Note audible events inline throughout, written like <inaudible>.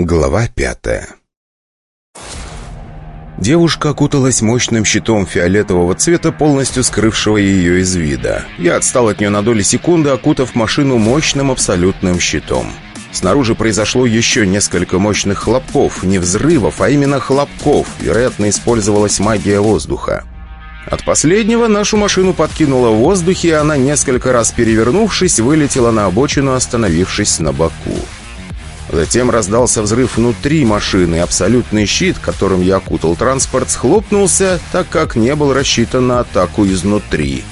Глава пятая Девушка окуталась мощным щитом фиолетового цвета, полностью скрывшего ее из вида. Я отстал от нее на доли секунды, окутав машину мощным абсолютным щитом. Снаружи произошло еще несколько мощных хлопков, не взрывов, а именно хлопков. Вероятно, использовалась магия воздуха. От последнего нашу машину подкинуло в воздухе, и она, несколько раз перевернувшись, вылетела на обочину, остановившись на боку. Затем раздался взрыв внутри машины. Абсолютный щит, которым я окутал транспорт, схлопнулся, так как не был рассчитан на атаку изнутри.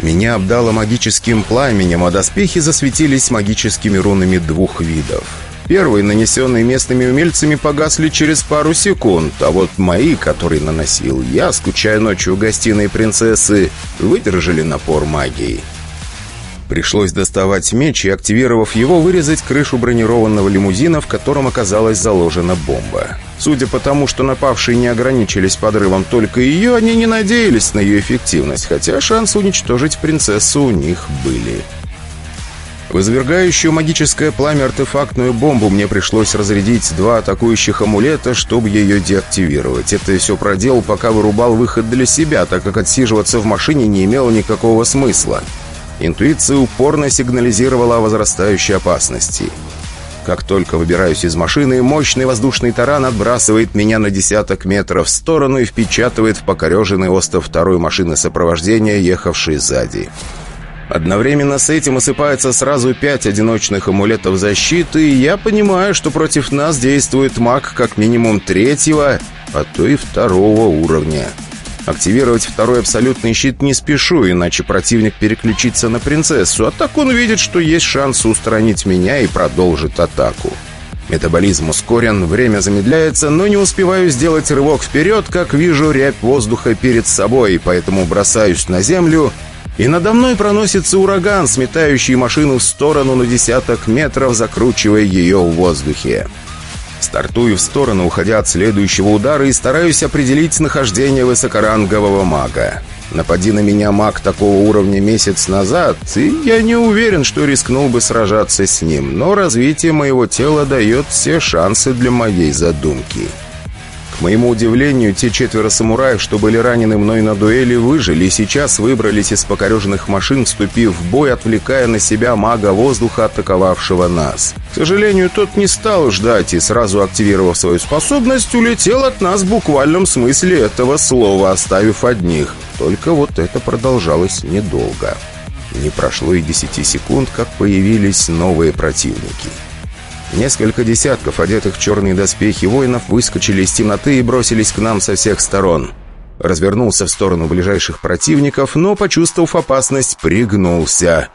Меня обдало магическим пламенем, а доспехи засветились магическими рунами двух видов. Первые, нанесенные местными умельцами, погасли через пару секунд, а вот мои, которые наносил я, скучая ночью у гостиной принцессы, выдержали напор магии. Пришлось доставать меч и, активировав его, вырезать крышу бронированного лимузина, в котором оказалась заложена бомба. Судя по тому, что напавшие не ограничились подрывом только ее, они не надеялись на ее эффективность, хотя шансы уничтожить принцессу у них были. В извергающую магическое пламя артефактную бомбу мне пришлось разрядить два атакующих амулета, чтобы ее деактивировать. Это все проделал, пока вырубал выход для себя, так как отсиживаться в машине не имело никакого смысла. Интуиция упорно сигнализировала о возрастающей опасности. Как только выбираюсь из машины, мощный воздушный таран отбрасывает меня на десяток метров в сторону и впечатывает в покореженный остов второй машины сопровождения, ехавшей сзади. Одновременно с этим осыпается сразу пять одиночных амулетов защиты, и я понимаю, что против нас действует маг как минимум третьего, а то и второго уровня. Активировать второй абсолютный щит не спешу, иначе противник переключится на принцессу, а так он видит, что есть шанс устранить меня и продолжит атаку. Метаболизм ускорен, время замедляется, но не успеваю сделать рывок вперед, как вижу рябь воздуха перед собой, поэтому бросаюсь на землю, и надо мной проносится ураган, сметающий машину в сторону на десяток метров, закручивая ее в воздухе. Стартую в сторону, уходя от следующего удара и стараюсь определить нахождение высокорангового мага. Напади на меня маг такого уровня месяц назад, и я не уверен, что рискнул бы сражаться с ним, но развитие моего тела дает все шансы для моей задумки. К моему удивлению, те четверо самураев, что были ранены мной на дуэли, выжили и сейчас выбрались из покореженных машин, вступив в бой, отвлекая на себя мага воздуха, атаковавшего нас. К сожалению, тот не стал ждать и, сразу активировав свою способность, улетел от нас в буквальном смысле этого слова, оставив одних. Только вот это продолжалось недолго. Не прошло и десяти секунд, как появились новые противники. Несколько десятков, одетых в черные доспехи воинов, выскочили из темноты и бросились к нам со всех сторон. Развернулся в сторону ближайших противников, но, почувствовав опасность, пригнулся.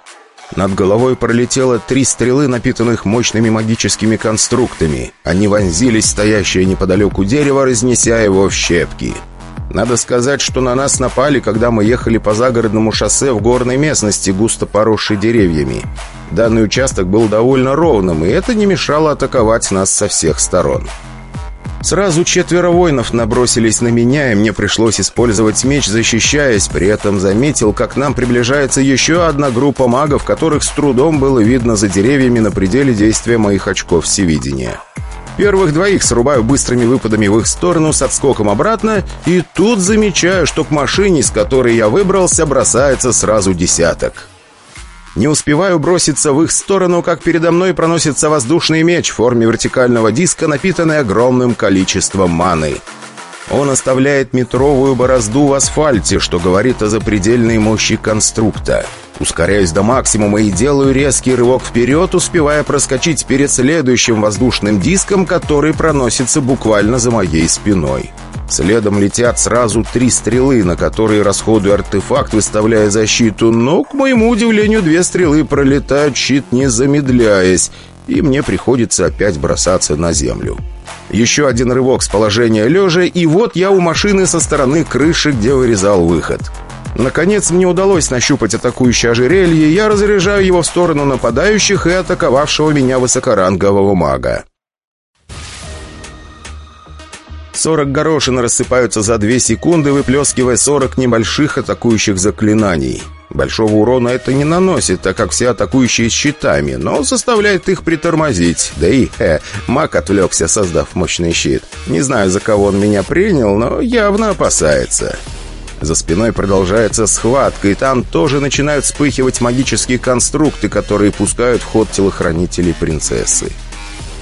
Над головой пролетело три стрелы, напитанных мощными магическими конструктами. Они вонзились в стоящее неподалеку дерево, разнеся его в щепки. Надо сказать, что на нас напали, когда мы ехали по загородному шоссе в горной местности, густо поросшей деревьями. Данный участок был довольно ровным, и это не мешало атаковать нас со всех сторон. Сразу четверо воинов набросились на меня, и мне пришлось использовать меч, защищаясь. При этом заметил, как нам приближается еще одна группа магов, которых с трудом было видно за деревьями на пределе действия моих очков всевидения. Первых двоих срубаю быстрыми выпадами в их сторону с отскоком обратно, и тут замечаю, что к машине, с которой я выбрался, бросается сразу десяток. Не успеваю броситься в их сторону, как передо мной проносится воздушный меч в форме вертикального диска, напитанный огромным количеством маны. Он оставляет метровую борозду в асфальте, что говорит о запредельной мощи конструкта. Ускоряюсь до максимума и делаю резкий рывок вперед, успевая проскочить перед следующим воздушным диском, который проносится буквально за моей спиной. Следом летят сразу три стрелы, на которые расходую артефакт, выставляя защиту, но, к моему удивлению, две стрелы пролетают щит, не замедляясь, и мне приходится опять бросаться на землю. Еще один рывок с положения лежа, и вот я у машины со стороны крыши, где вырезал выход. Наконец мне удалось нащупать атакующее ожерелье, я разряжаю его в сторону нападающих и атаковавшего меня высокорангового мага. 40 горошин рассыпаются за 2 секунды, выплескивая 40 небольших атакующих заклинаний. Большого урона это не наносит, так как все атакующие щитами, но заставляет их притормозить. Да и, э, маг отвлекся, создав мощный щит. Не знаю, за кого он меня принял, но явно опасается. За спиной продолжается схватка, и там тоже начинают вспыхивать магические конструкты, которые пускают в ход телохранителей принцессы.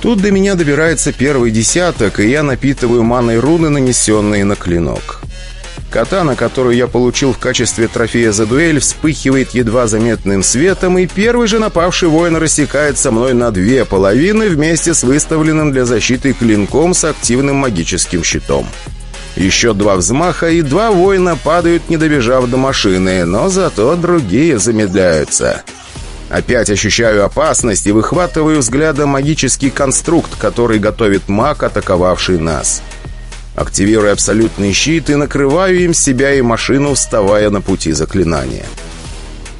Тут до меня добирается первый десяток, и я напитываю маной руны, нанесенные на клинок. Катана, которую я получил в качестве трофея за дуэль, вспыхивает едва заметным светом, и первый же напавший воин рассекает со мной на две половины вместе с выставленным для защиты клинком с активным магическим щитом. Еще два взмаха, и два воина падают, не добежав до машины, но зато другие замедляются. Опять ощущаю опасность и выхватываю взглядом магический конструкт, который готовит маг, атаковавший нас. Активирую абсолютный щит и накрываю им себя и машину, вставая на пути заклинания.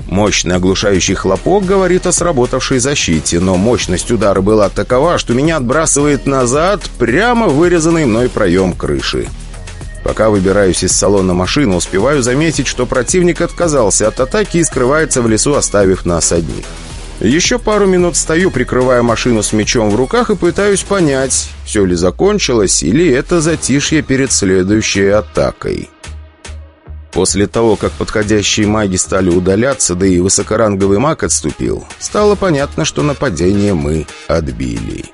Мощный оглушающий хлопок говорит о сработавшей защите, но мощность удара была такова, что меня отбрасывает назад прямо вырезанный мной проем крыши. Пока выбираюсь из салона машины, успеваю заметить, что противник отказался от атаки и скрывается в лесу, оставив нас одних. Еще пару минут стою, прикрывая машину с мечом в руках и пытаюсь понять, все ли закончилось или это затишье перед следующей атакой. После того, как подходящие маги стали удаляться, да и высокоранговый маг отступил, стало понятно, что нападение мы отбили.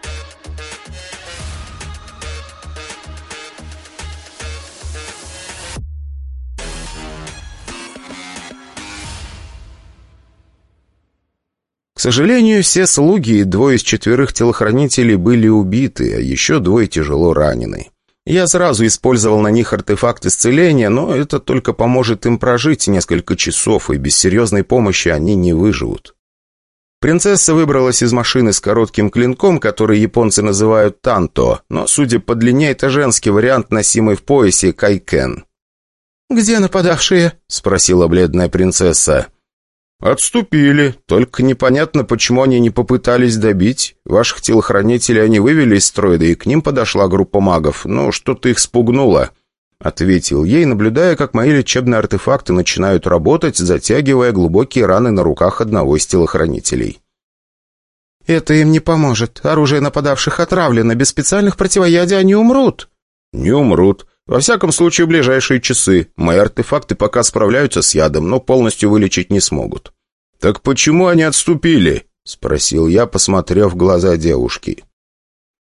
Сожалению, все слуги и двое из четверых телохранителей были убиты, а еще двое тяжело ранены. Я сразу использовал на них артефакт исцеления, но это только поможет им прожить несколько часов, и без серьезной помощи они не выживут. Принцесса выбралась из машины с коротким клинком, который японцы называют танто, но, судя по длине, это женский вариант, носимый в поясе кайкен. «Где нападавшие?» — спросила бледная принцесса. «Отступили. Только непонятно, почему они не попытались добить. Ваших телохранителей они вывели из строя, да и к ним подошла группа магов. Ну, что-то их спугнуло». Ответил ей, наблюдая, как мои лечебные артефакты начинают работать, затягивая глубокие раны на руках одного из телохранителей. «Это им не поможет. Оружие нападавших отравлено. Без специальных противоядий они умрут». «Не умрут. Во всяком случае, в ближайшие часы. Мои артефакты пока справляются с ядом, но полностью вылечить не смогут». «Так почему они отступили?» — спросил я, посмотрев в глаза девушки.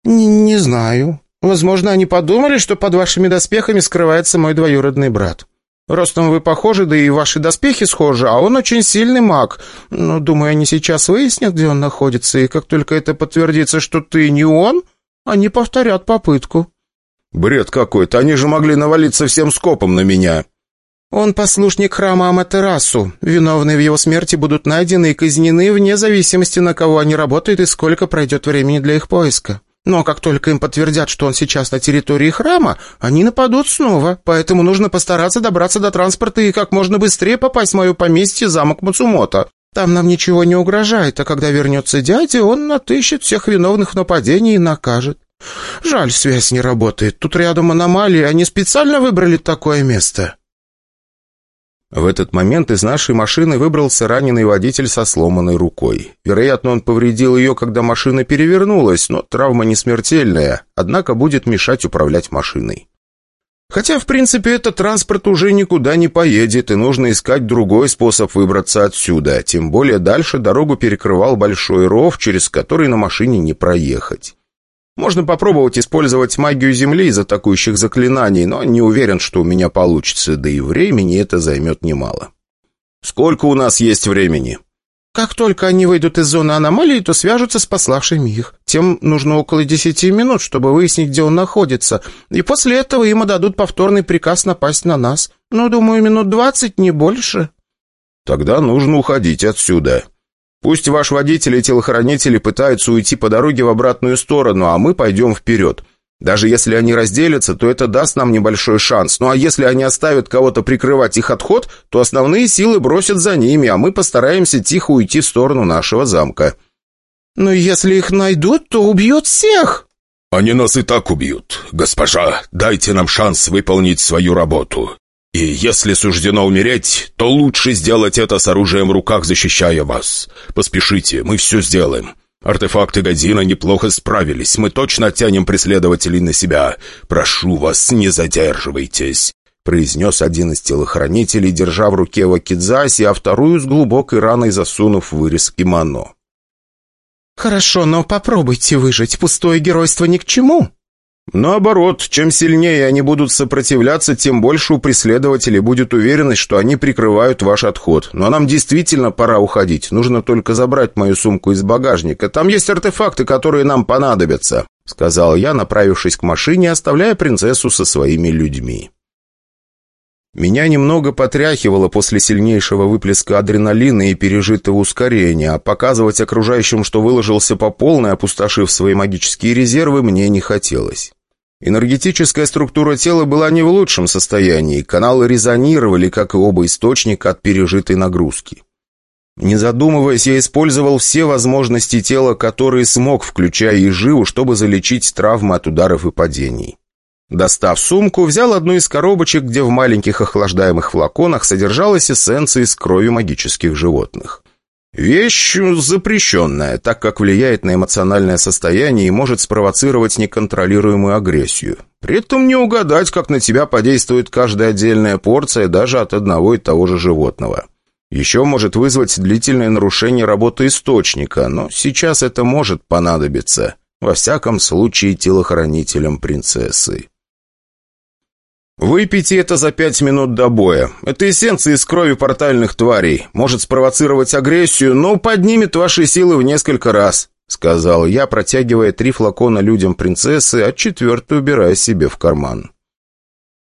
«Не, не знаю. Возможно, они подумали, что под вашими доспехами скрывается мой двоюродный брат. Ростом вы похожи, да и ваши доспехи схожи, а он очень сильный маг. Но, думаю, они сейчас выяснят, где он находится, и как только это подтвердится, что ты не он, они повторят попытку». «Бред какой-то, они же могли навалиться всем скопом на меня». «Он послушник храма Аматерасу. Виновные в его смерти будут найдены и казнены вне зависимости, на кого они работают и сколько пройдет времени для их поиска. Но как только им подтвердят, что он сейчас на территории храма, они нападут снова, поэтому нужно постараться добраться до транспорта и как можно быстрее попасть в мое поместье замок Мацумото. Там нам ничего не угрожает, а когда вернется дядя, он отыщет всех виновных в нападении и накажет. Жаль, связь не работает. Тут рядом аномалии, они специально выбрали такое место». В этот момент из нашей машины выбрался раненый водитель со сломанной рукой. Вероятно, он повредил ее, когда машина перевернулась, но травма не смертельная, однако будет мешать управлять машиной. Хотя, в принципе, этот транспорт уже никуда не поедет, и нужно искать другой способ выбраться отсюда. Тем более дальше дорогу перекрывал большой ров, через который на машине не проехать. Можно попробовать использовать магию Земли из атакующих заклинаний, но не уверен, что у меня получится, да и времени это займет немало. Сколько у нас есть времени? Как только они выйдут из зоны аномалии, то свяжутся с пославшими их. Тем нужно около десяти минут, чтобы выяснить, где он находится. И после этого им отдадут повторный приказ напасть на нас. Ну, думаю, минут двадцать, не больше. Тогда нужно уходить отсюда. Пусть ваш водитель и телохранители пытаются уйти по дороге в обратную сторону, а мы пойдем вперед. Даже если они разделятся, то это даст нам небольшой шанс. Ну а если они оставят кого-то прикрывать их отход, то основные силы бросят за ними, а мы постараемся тихо уйти в сторону нашего замка». «Но если их найдут, то убьют всех!» «Они нас и так убьют. Госпожа, дайте нам шанс выполнить свою работу. И если суждено умереть, то лучше сделать это с оружием в руках, защищая вас. Поспешите, мы все сделаем. Артефакты Годзина неплохо справились. Мы точно оттянем преследователей на себя. Прошу вас, не задерживайтесь», — произнес один из телохранителей, держа в руке Вакидзаси, а вторую с глубокой раной засунув вырез кимоно. «Хорошо, но попробуйте выжить. Пустое геройство ни к чему», Наоборот, чем сильнее они будут сопротивляться, тем больше у преследователей будет уверенность, что они прикрывают ваш отход. Но нам действительно пора уходить. Нужно только забрать мою сумку из багажника. Там есть артефакты, которые нам понадобятся», — сказал я, направившись к машине, оставляя принцессу со своими людьми. Меня немного потряхивало после сильнейшего выплеска адреналина и пережитого ускорения, а показывать окружающим, что выложился по полной, опустошив свои магические резервы, мне не хотелось. Энергетическая структура тела была не в лучшем состоянии, каналы резонировали, как и оба источника от пережитой нагрузки. Не задумываясь, я использовал все возможности тела, которые смог, включая и живу, чтобы залечить травмы от ударов и падений. Достав сумку, взял одну из коробочек, где в маленьких охлаждаемых флаконах содержалась эссенция из крови магических животных. Вещь запрещенная, так как влияет на эмоциональное состояние и может спровоцировать неконтролируемую агрессию. При этом не угадать, как на тебя подействует каждая отдельная порция даже от одного и того же животного. Еще может вызвать длительное нарушение работы источника, но сейчас это может понадобиться. Во всяком случае, телохранителям принцессы. Выпейте это за пять минут до боя. Это эссенция из крови портальных тварей. Может спровоцировать агрессию, но поднимет ваши силы в несколько раз», — сказал я, протягивая три флакона людям принцессы, а четвертый убирая себе в карман.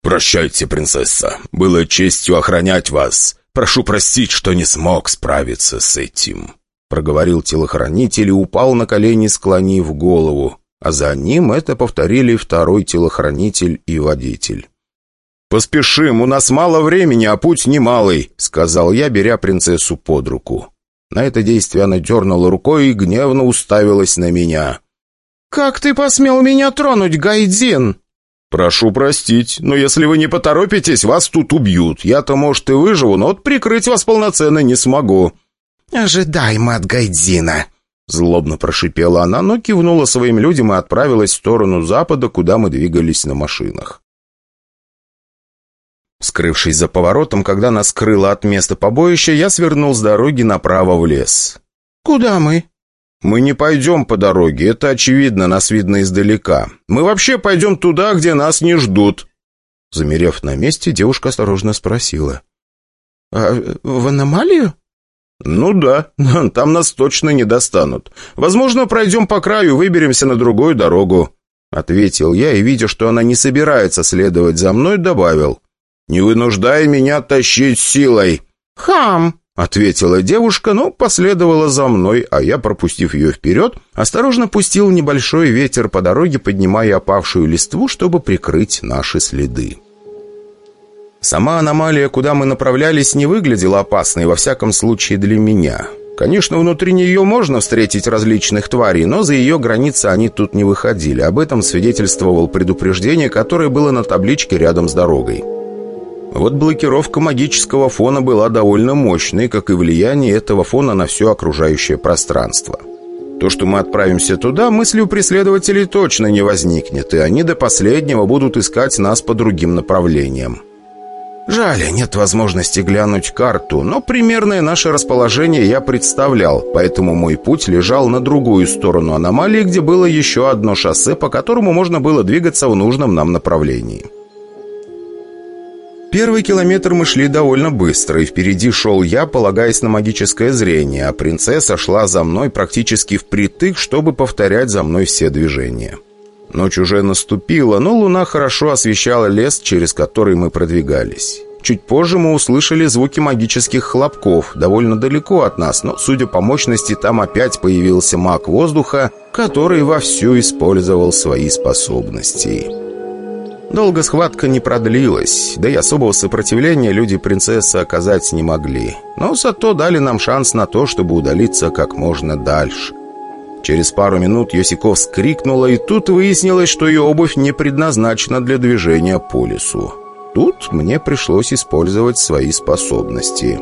«Прощайте, принцесса. Было честью охранять вас. Прошу простить, что не смог справиться с этим», — проговорил телохранитель и упал на колени, склонив голову. А за ним это повторили второй телохранитель и водитель. «Поспешим, у нас мало времени, а путь немалый», — сказал я, беря принцессу под руку. На это действие она дернула рукой и гневно уставилась на меня. «Как ты посмел меня тронуть, Гайдзин?» «Прошу простить, но если вы не поторопитесь, вас тут убьют. Я-то, может, и выживу, но вот прикрыть вас полноценно не смогу». «Ожидаем от Гайдзина», — злобно прошипела она, но кивнула своим людям и отправилась в сторону запада, куда мы двигались на машинах. Скрывшись за поворотом, когда нас скрыло от места побоища, я свернул с дороги направо в лес. «Куда мы?» «Мы не пойдем по дороге, это очевидно, нас видно издалека. Мы вообще пойдем туда, где нас не ждут». Замерев на месте, девушка осторожно спросила. «А в аномалию?» «Ну да, <laughs> там нас точно не достанут. Возможно, пройдем по краю, выберемся на другую дорогу», — ответил я и, видя, что она не собирается следовать за мной, добавил. «Не вынуждай меня тащить силой!» «Хам!» — ответила девушка, но последовала за мной, а я, пропустив ее вперед, осторожно пустил небольшой ветер по дороге, поднимая опавшую листву, чтобы прикрыть наши следы. Сама аномалия, куда мы направлялись, не выглядела опасной, во всяком случае для меня. Конечно, внутри нее можно встретить различных тварей, но за ее границы они тут не выходили. Об этом свидетельствовал предупреждение, которое было на табличке рядом с дорогой. Вот блокировка магического фона была довольно мощной, как и влияние этого фона на все окружающее пространство. То, что мы отправимся туда, мысли у преследователей точно не возникнет, и они до последнего будут искать нас по другим направлениям. Жаль, нет возможности глянуть карту, но примерное наше расположение я представлял, поэтому мой путь лежал на другую сторону аномалии, где было еще одно шоссе, по которому можно было двигаться в нужном нам направлении. Первый километр мы шли довольно быстро, и впереди шел я, полагаясь на магическое зрение, а принцесса шла за мной практически впритык, чтобы повторять за мной все движения. Ночь уже наступила, но луна хорошо освещала лес, через который мы продвигались. Чуть позже мы услышали звуки магических хлопков, довольно далеко от нас, но, судя по мощности, там опять появился маг воздуха, который вовсю использовал свои способности. Долго схватка не продлилась, да и особого сопротивления люди принцессы оказать не могли. Но зато дали нам шанс на то, чтобы удалиться как можно дальше. Через пару минут Йосиков скрикнула, и тут выяснилось, что ее обувь не предназначена для движения по лесу. тут мне пришлось использовать свои способности.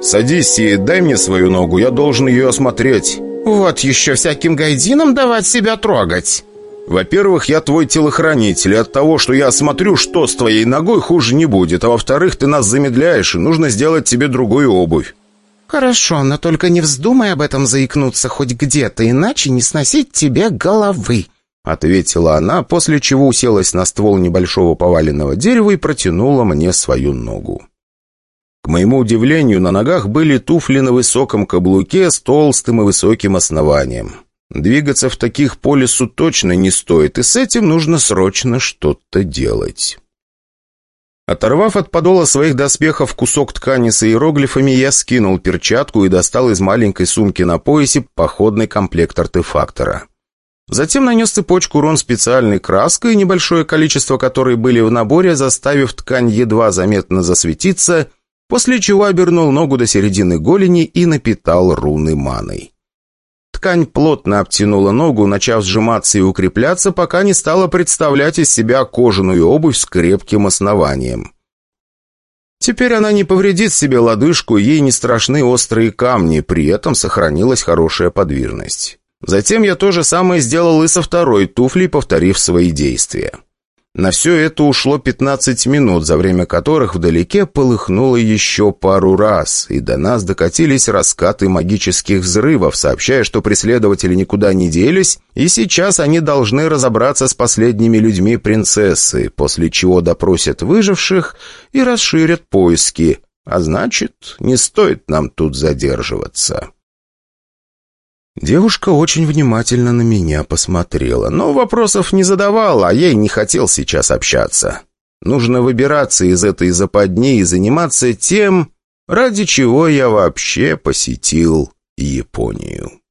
«Садись и дай мне свою ногу, я должен ее осмотреть». «Вот еще всяким гайдинам давать себя трогать». «Во-первых, я твой телохранитель, и от того, что я осмотрю, что с твоей ногой, хуже не будет. А во-вторых, ты нас замедляешь, и нужно сделать тебе другую обувь». «Хорошо, но только не вздумай об этом заикнуться хоть где-то, иначе не сносить тебе головы», — ответила она, после чего уселась на ствол небольшого поваленного дерева и протянула мне свою ногу. К моему удивлению, на ногах были туфли на высоком каблуке с толстым и высоким основанием. Двигаться в таких по лесу точно не стоит, и с этим нужно срочно что-то делать. Оторвав от подола своих доспехов кусок ткани с иероглифами, я скинул перчатку и достал из маленькой сумки на поясе походный комплект артефактора. Затем нанес цепочку рун специальной краской, небольшое количество которой были в наборе, заставив ткань едва заметно засветиться – после чего обернул ногу до середины голени и напитал руны маной. Ткань плотно обтянула ногу, начав сжиматься и укрепляться, пока не стала представлять из себя кожаную обувь с крепким основанием. Теперь она не повредит себе лодыжку, ей не страшны острые камни, при этом сохранилась хорошая подвижность. Затем я то же самое сделал и со второй туфлей, повторив свои действия. На все это ушло 15 минут, за время которых вдалеке полыхнуло еще пару раз, и до нас докатились раскаты магических взрывов, сообщая, что преследователи никуда не делись, и сейчас они должны разобраться с последними людьми принцессы, после чего допросят выживших и расширят поиски, а значит, не стоит нам тут задерживаться. Девушка очень внимательно на меня посмотрела, но вопросов не задавала, а я и не хотел сейчас общаться. Нужно выбираться из этой западни и заниматься тем, ради чего я вообще посетил Японию.